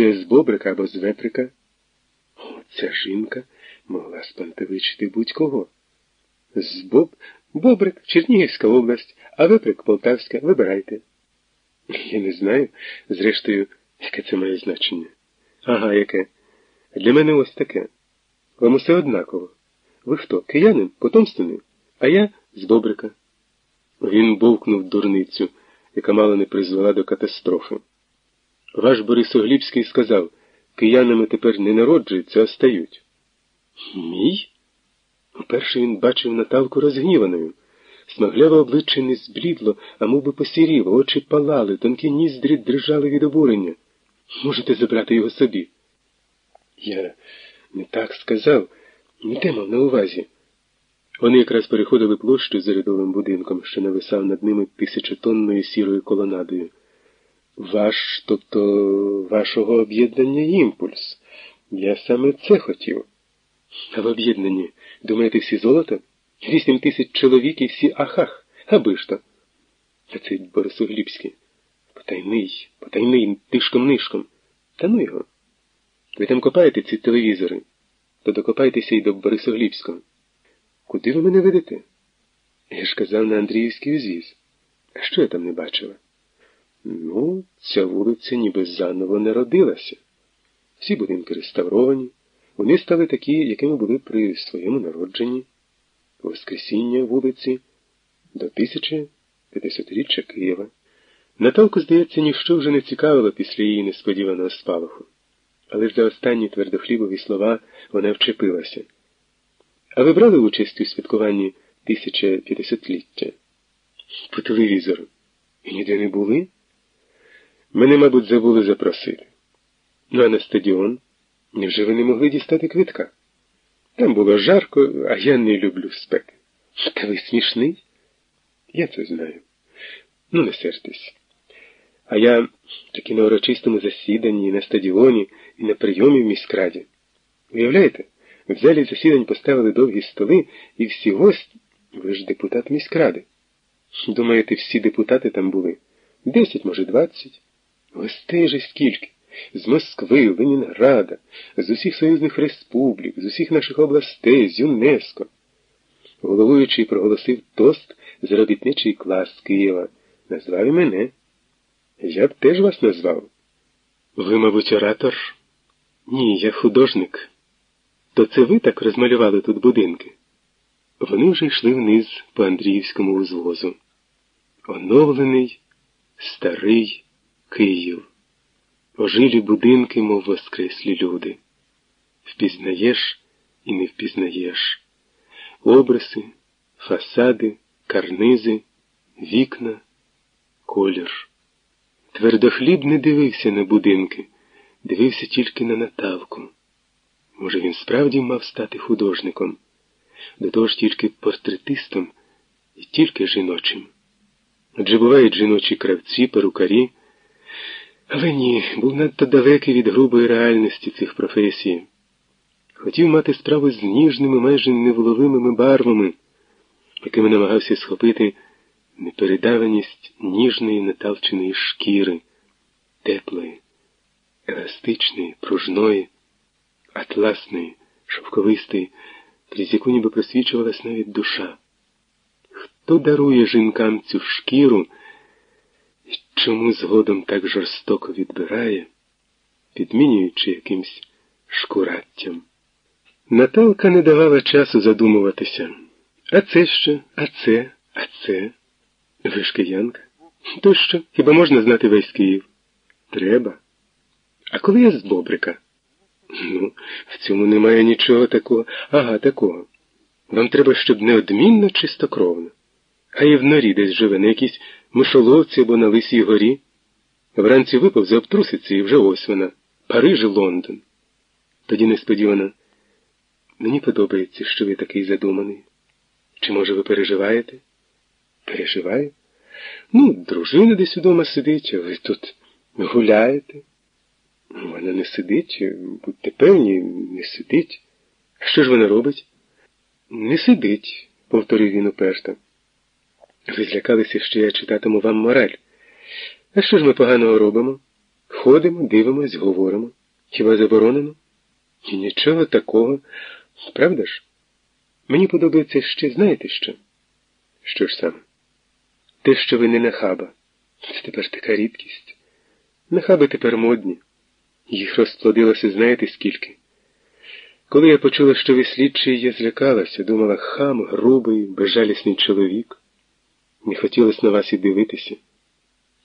Чи з бобрика або з веприка? О, ця жінка могла спантевичити будь-кого. З Боб... Бобрик, Чернігівська область, а веприк Полтавська. Вибирайте. Я не знаю, зрештою, яке це має значення. Ага, яке? Для мене ось таке. Вам усе однаково. Ви хто? Киянин, потомственний? А я з Бобрика. Він бовкнув дурницю, яка мало не призвела до катастрофи. Ваш Борисоглібський сказав, киянами тепер не народжуються, а стають. Мій? Уперше він бачив Наталку розгніваною. Смагляве обличчя не зблідло, а мов би посіріло, очі палали, тонкі ніздрі дрижали від обурення. Можете забрати його собі. Я не так сказав, не те мав на увазі. Вони якраз переходили площу за рядовим будинком, що нависав над ними тисячотонною сірою колонадою. Ваш, тобто вашого об'єднання імпульс. Я саме це хотів. А в об'єднанні, думаєте, всі золото? Вісім тисяч чоловік і всі ахах, аби ж то. А це Борисоглібський. Потайний, потайний, тишком-нишком. Та ну його. Ви там копаєте ці телевізори, то докопайтеся й до Борисоглібського. Куди ви мене ведете? Я ж казав на Андріївський узвіз. А що я там не бачила? Ну, ця вулиця ніби заново не родилася. Всі будинки реставровані, вони стали такі, якими були при своєму народженні, Воскресіння вулиці до 1050-річчя Києва. Наталку, здається, ніщо вже не цікавило після її несподіваного спалаху. Але за останні твердохлібові слова вона вчепилася. А ви брали участь у святкуванні 1050-ліття? По телевізору. І ніде не були? Мене, мабуть, забули запросити. Ну, а на стадіон? Невже ви не могли дістати квитка? Там було жарко, а я не люблю спеки. Та ви смішний? Я це знаю. Ну, не сертесь. А я таки на урочистому засіданні, і на стадіоні, і на прийомі в міськраді. Уявляєте, в залі засідань поставили довгі столи, і всі гості, ви ж депутат міськради. Думаєте, всі депутати там були? Десять, може, двадцять? Гостей же скільки? З Москви, Ленінграда, з усіх союзних республік, з усіх наших областей, з ЮНЕСКО. Головуючий проголосив тост за робітничий клас Києва. Назвав і мене. Я б теж вас назвав. Ви, мабуть, оратор? Ні, я художник. То це ви так розмалювали тут будинки? Вони вже йшли вниз по Андріївському узвозу. Оновлений, старий Київ. Ожилі будинки, мов воскреслі люди. Впізнаєш і не впізнаєш. Обриси, фасади, карнизи, вікна, колір. Твердохліб не дивився на будинки, дивився тільки на Наталку. Може, він справді мав стати художником, до того ж тільки портретистом і тільки жіночим. Адже бувають жіночі кравці, перукарі. Але ні, був надто далекий від грубої реальності цих професій. Хотів мати справу з ніжними, майже невловимими барвами, якими намагався схопити непередаваність ніжної наталченої шкіри, теплої, еластичної, пружної, атласної, шовковистої, крізь яку ніби просвічувалась навіть душа. Хто дарує жінкам цю шкіру? Чому згодом так жорстоко відбирає, підмінюючи якимсь шкураттям. Наталка не давала часу задумуватися. А це що, а це, а це. Ви ж киянка? То що, хіба можна знати весь Київ? Треба. А коли я з Бобрика? Ну, в цьому немає нічого такого. Ага, такого. Вам треба, щоб неодмінно чистокровно. А і в норі десь живе на якійсь мишоловці або на Лисій горі. Вранці виповзе обтруситься і вже ось вона. Париж і Лондон. Тоді несподівано. Мені подобається, що ви такий задуманий. Чи, може, ви переживаєте? Переживаю? Ну, дружина десь удома сидить, а ви тут гуляєте. Вона не сидить, будьте певні, не сидить. Що ж вона робить? Не сидить, повторив він уперто. Ви злякалися, що я читатиму вам мораль. А що ж ми поганого робимо? Ходимо, дивимось, говоримо. Хіба заборонено? І нічого такого. Правда ж? Мені подобається ще, знаєте що? Що ж саме? Те, що ви не нахаба. Це тепер така рідкість. Нахаби тепер модні. Їх розплодилося знаєте скільки. Коли я почула, що ви слідчий, я злякалася, думала, хам, грубий, безжалісний чоловік. Не хотілося на вас і дивитися.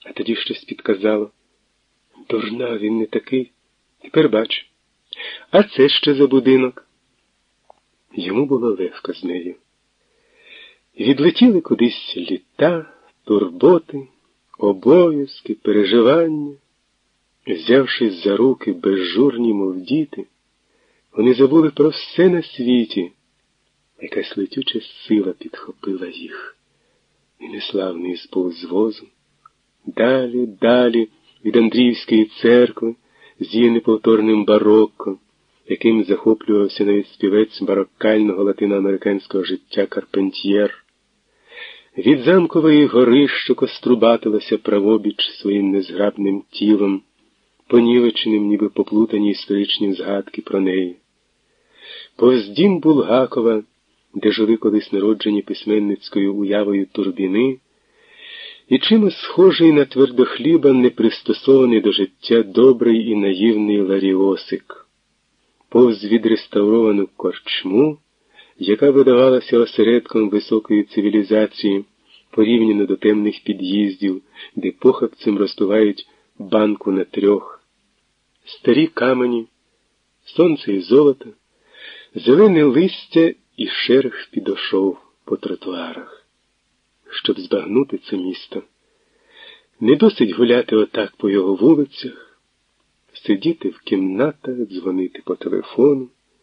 А тоді щось підказало. Дурна, він не такий. Тепер бачу. А це що за будинок? Йому було легко з нею. Відлетіли кудись літа, турботи, обов'язки, переживання. Взявшись за руки безжурні, мов діти, вони забули про все на світі. Якась летюча сила підхопила їх і несла вниз повзвозом. Далі, далі від Андріївської церкви з її неповторним барокко, яким захоплювався навіть співець бароккального латиноамериканського життя Карпентьєр. Від замкової гори, що кострубатилася правобіч своїм незграбним тілом, понівеченим, ніби поплутані історичні згадки про неї. Повз дім Булгакова, де жили колись народжені письменницькою уявою турбіни, і чимось схожий на твердохліба, непристосований до життя добрий і наївний Ларіосик, повз відреставровану корчму, яка видавалася осередком високої цивілізації, порівняно до темних під'їздів, де похабцем розтувають банку на трьох, старі камені, сонце і золото, зелене листя і шерх підошов по тротуарах щоб збагнути це місто. Не досить гуляти отак по його вулицях, сидіти в кімнатах, дзвонити по телефону.